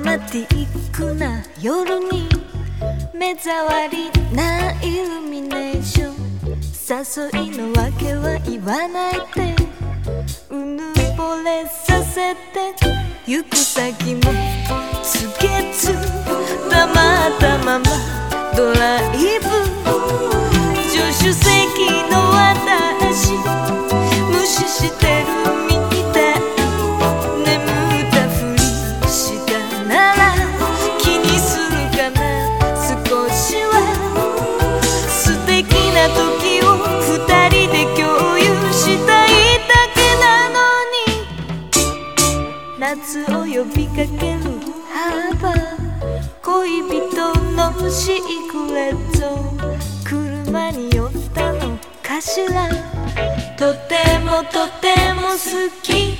ドラマティックな。夜に目障りなイルミネーション。誘いのわけは言わないで。うぬぼれさせて。行く先もびかける。恋人のシークレット。車に寄ったの。かしらとてもとても好き。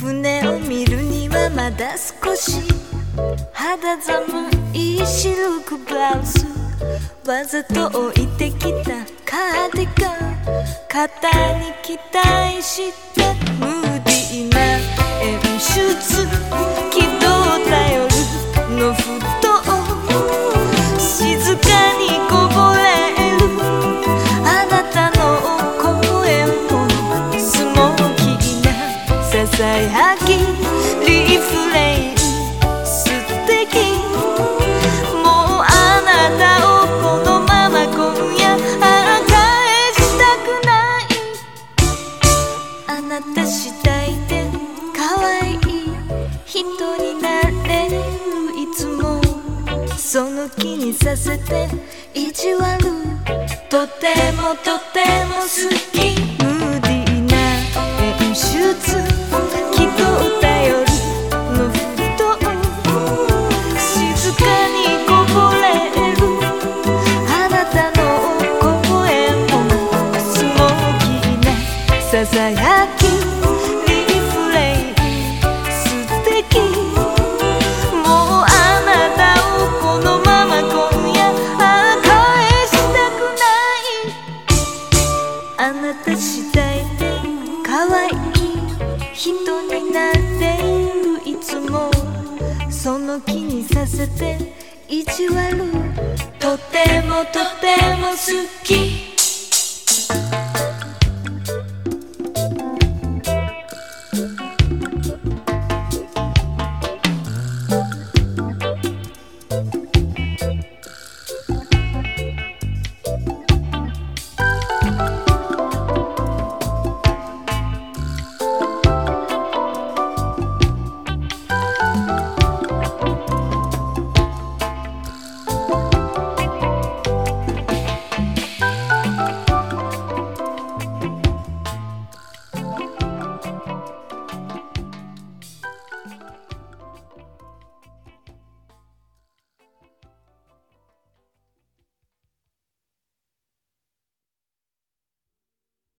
船を見るにはまだ少し肌寒いシルクブラウス。わざと置いてきたカーディガン。肩に期待して。になれるいつもその気にさせて意地悪とてもとても好き。ムーディーな演出気取った夜のふと静かにこぼれる。あなたの声もスモーキーなささやき。あなた次第で可愛い人になっているいつもその気にさせて意地悪とてもとても好き